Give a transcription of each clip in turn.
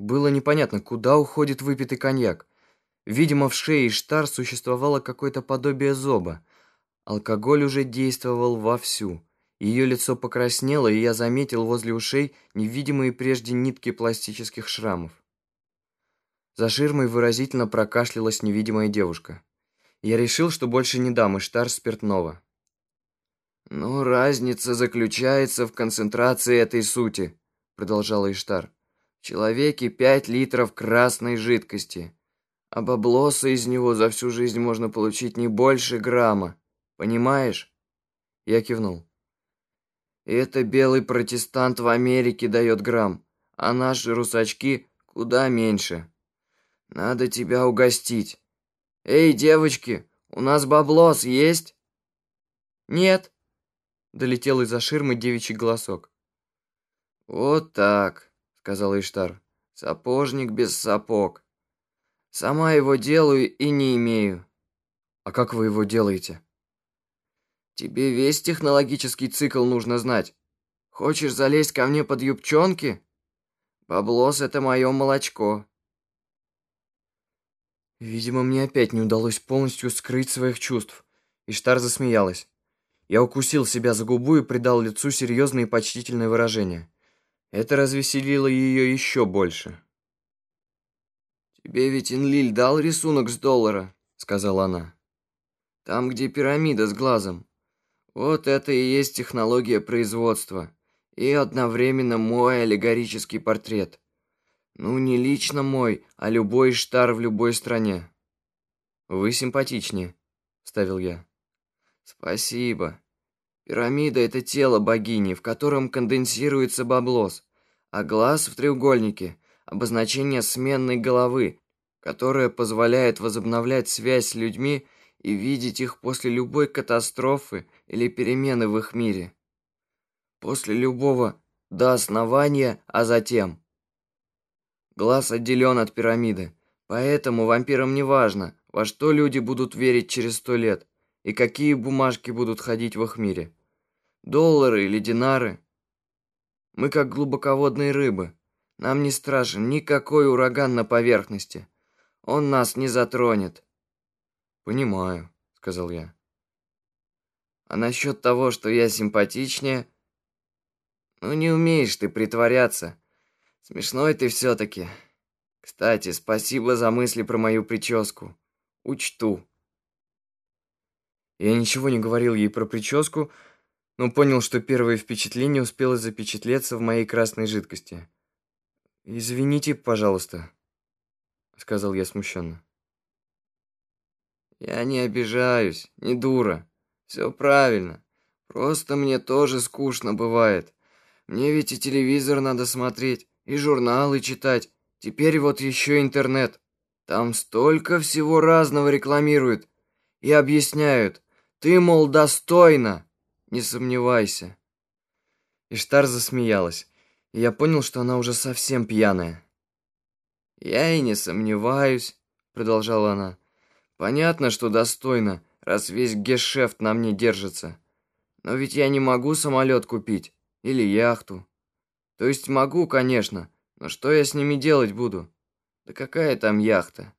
Было непонятно, куда уходит выпитый коньяк. Видимо, в шее Иштар существовало какое-то подобие зоба. Алкоголь уже действовал вовсю. Ее лицо покраснело, и я заметил возле ушей невидимые прежде нитки пластических шрамов. За ширмой выразительно прокашлялась невидимая девушка. Я решил, что больше не дам Иштар спиртного. «Но разница заключается в концентрации этой сути», — продолжала Иштар. «В человеке пять литров красной жидкости, а баблоса из него за всю жизнь можно получить не больше грамма. Понимаешь?» Я кивнул. «Это белый протестант в Америке дает грамм, а наши русачки куда меньше. Надо тебя угостить. Эй, девочки, у нас баблос есть?» «Нет», долетел из-за ширмы девичий голосок. «Вот так», — сказал Иштар. «Сапожник без сапог. Сама его делаю и не имею». «А как вы его делаете?» «Тебе весь технологический цикл нужно знать. Хочешь залезть ко мне под юбчонки? Баблос — это мое молочко». Видимо, мне опять не удалось полностью скрыть своих чувств. Иштар засмеялась. Я укусил себя за губу и придал лицу серьезное и почтительное выражение. Это развеселило ее еще больше. «Тебе ведь Инлиль дал рисунок с доллара», — сказала она. «Там, где пирамида с глазом. Вот это и есть технология производства. И одновременно мой аллегорический портрет. Ну, не лично мой, а любой штар в любой стране». «Вы симпатичнее», — ставил я. Спасибо. Пирамида — это тело богини, в котором конденсируется баблос, а глаз в треугольнике — обозначение сменной головы, которая позволяет возобновлять связь с людьми и видеть их после любой катастрофы или перемены в их мире. После любого до основания, а затем. Глаз отделен от пирамиды, поэтому вампирам не важно, во что люди будут верить через сто лет и какие бумажки будут ходить в их мире. Доллары или динары. Мы как глубоководные рыбы. Нам не страшен никакой ураган на поверхности. Он нас не затронет. Понимаю, сказал я. А насчет того, что я симпатичнее... Ну, не умеешь ты притворяться. Смешной ты все-таки. Кстати, спасибо за мысли про мою прическу. Учту. Я ничего не говорил ей про прическу, но понял, что первое впечатление успело запечатлеться в моей красной жидкости. «Извините, пожалуйста», — сказал я смущенно. «Я не обижаюсь, не дура. Все правильно. Просто мне тоже скучно бывает. Мне ведь и телевизор надо смотреть, и журналы читать. Теперь вот еще интернет. Там столько всего разного рекламируют и объясняют, ты, мол, достойна, не сомневайся. Иштар засмеялась, и я понял, что она уже совсем пьяная. «Я и не сомневаюсь», — продолжала она. «Понятно, что достойно, раз весь гешефт на мне держится. Но ведь я не могу самолет купить или яхту. То есть могу, конечно, но что я с ними делать буду? Да какая там яхта?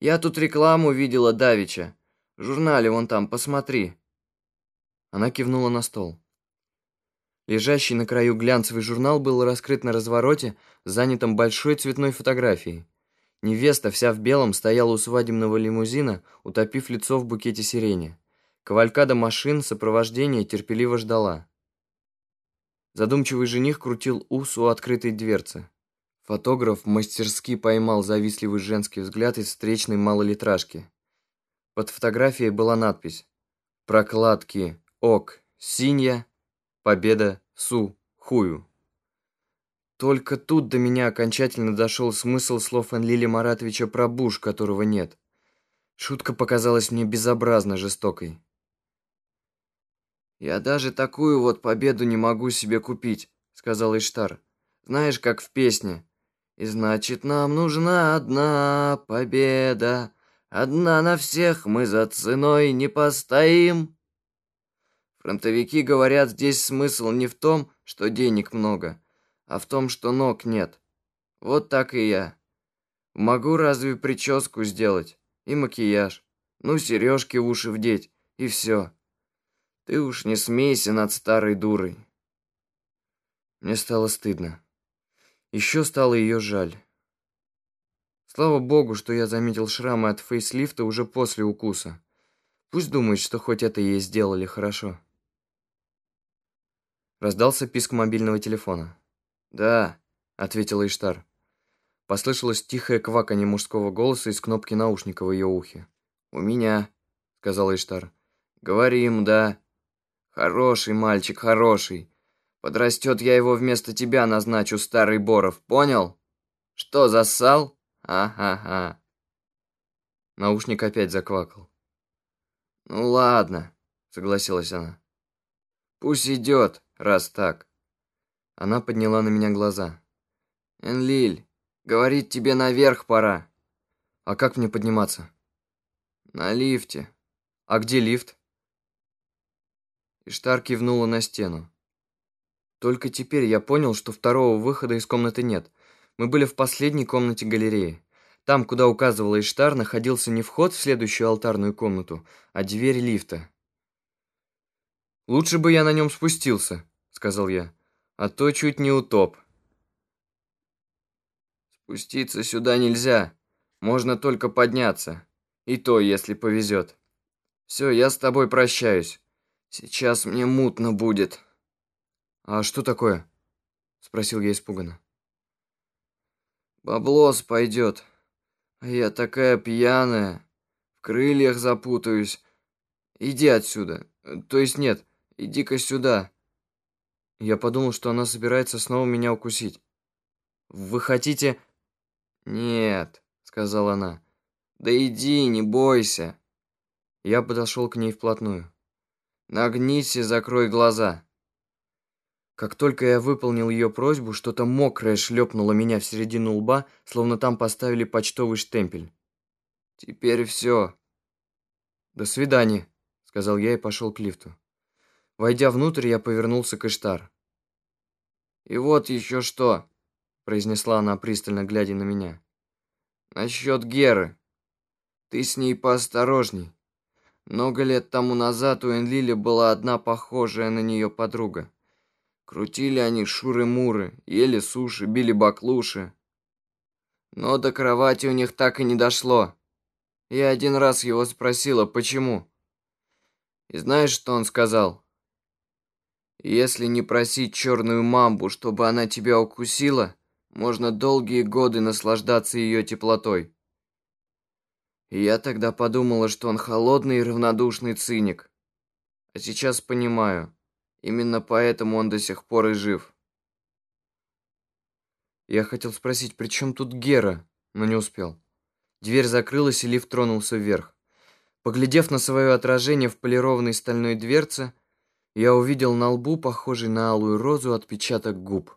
Я тут рекламу видела давеча. В журнале вон там, посмотри». Она кивнула на стол. Лежащий на краю глянцевый журнал был раскрыт на развороте, занятом большой цветной фотографией. Невеста, вся в белом, стояла у свадебного лимузина, утопив лицо в букете сирени. Кавалькада машин сопровождения терпеливо ждала. Задумчивый жених крутил ус у открытой дверцы. Фотограф мастерски поймал завистливый женский взгляд из встречной малолитражки. Под фотографией была надпись «Прокладки ок синья, победа су хую». Только тут до меня окончательно дошел смысл слов Энлили Маратовича про буш, которого нет. Шутка показалась мне безобразно жестокой. «Я даже такую вот победу не могу себе купить», — сказал Иштар. «Знаешь, как в песне. И значит, нам нужна одна победа, Одна на всех мы за ценой не постоим. Фронтовики говорят, здесь смысл не в том, что денег много, а в том, что ног нет. Вот так и я. Могу разве прическу сделать и макияж, ну, сережки в уши вдеть, и все. Ты уж не смейся над старой дурой. Мне стало стыдно. Еще стало ее жаль. Слава богу, что я заметил шрамы от фейслифта уже после укуса. Пусть думает, что хоть это ей сделали хорошо. Раздался писк мобильного телефона. «Да», — ответила Иштар. Послышалось тихое кваканье мужского голоса из кнопки наушника в ее ухе. «У меня», — сказала Иштар. «Говорим, да. Хороший мальчик, хороший. Подрастет, я его вместо тебя назначу, старый Боров, понял? Что, зассал?» Ага-га. Наушник опять заквакал. Ну ладно, согласилась она. Пусть идет, раз так. Она подняла на меня глаза. Энлиль, говорит, тебе наверх пора. А как мне подниматься? На лифте. А где лифт? Иштар кивнула на стену. Только теперь я понял, что второго выхода из комнаты нет — мы были в последней комнате галереи. Там, куда указывала Иштар, находился не вход в следующую алтарную комнату, а дверь лифта. «Лучше бы я на нем спустился», — сказал я, — «а то чуть не утоп». «Спуститься сюда нельзя, можно только подняться, и то, если повезет. Все, я с тобой прощаюсь. Сейчас мне мутно будет». «А что такое?» — спросил я испуганно. Баблос пойдет. А я такая пьяная. В крыльях запутаюсь. Иди отсюда. То есть нет, иди-ка сюда. Я подумал, что она собирается снова меня укусить. Вы хотите... Нет, сказала она. Да иди, не бойся. Я подошел к ней вплотную. Нагнись и закрой глаза. Как только я выполнил ее просьбу, что-то мокрое шлепнуло меня в середину лба, словно там поставили почтовый штемпель. «Теперь все». «До свидания», — сказал я и пошел к лифту. Войдя внутрь, я повернулся к Иштар. «И вот еще что», — произнесла она, пристально глядя на меня. «Насчет Геры. Ты с ней поосторожней. Много лет тому назад у Энлили была одна похожая на нее подруга. Крутили они шуры-муры, ели суши, били баклуши. Но до кровати у них так и не дошло. Я один раз его спросила, почему. И знаешь, что он сказал? Если не просить черную мамбу, чтобы она тебя укусила, можно долгие годы наслаждаться ее теплотой. Я тогда подумала, что он холодный и равнодушный циник. А сейчас понимаю, Именно поэтому он до сих пор и жив. Я хотел спросить, при чем тут Гера, но не успел. Дверь закрылась, и лифт тронулся вверх. Поглядев на свое отражение в полированной стальной дверце, я увидел на лбу, похожий на алую розу, отпечаток губ.